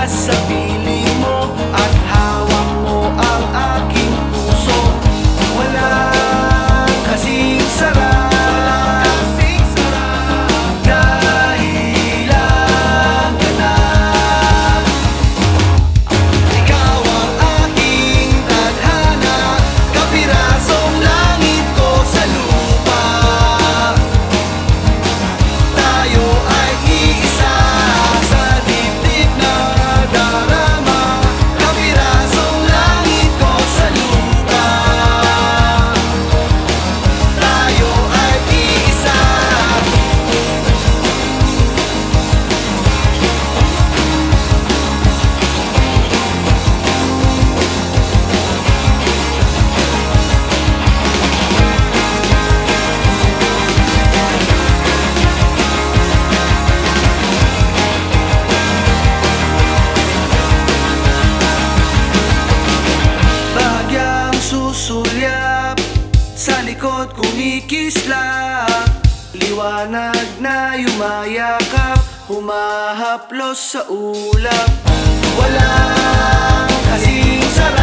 coração. likod kumikisla. Liwanag na yumayakap Humahaplos sa ulap. Wala kasing sarap.